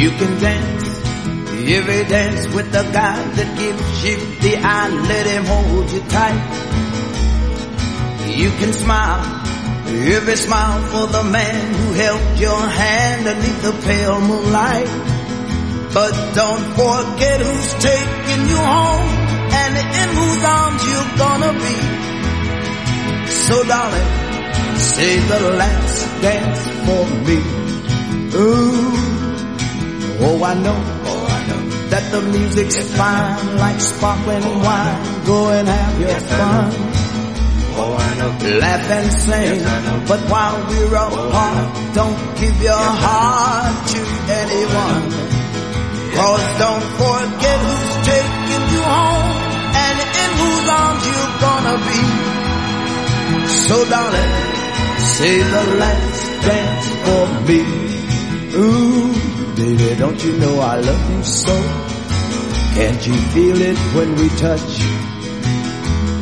You can dance every dance with the guy that gives you the eye. Let him hold you tight. You can smile every smile for the man who held your hand beneath the pale moonlight. But don't forget who's taking you home and in whose arms you're gonna be. So darling, say the last dance for me. Ooh, oh I know, oh I know that the music's fine like sparkling wine. Go and have your fun. Oh, I know. Laugh and sing, but while we're apart, don't give your heart to anyone. Cause don't forget who's taking you home and in whose arms you're gonna be. So darling, say the last dance for me. Ooh, don't you know I love you so? Can't you feel it when we touch?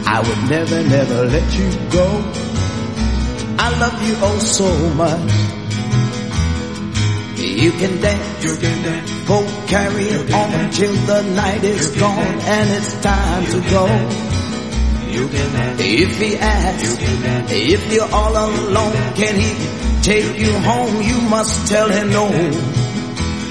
I would never, never let you go. I love you oh so much. You can dance, You can dance. go carry it on till the night is gone and it's time to go. You can dance. If he You asks, can if you're all alone, can he take you home? You must tell him no.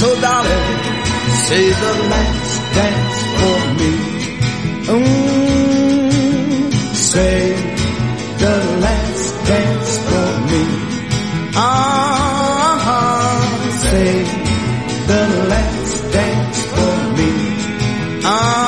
So darling, say the last dance for me. Mm, say the last dance for me. Ah, say the last dance for me. Ah.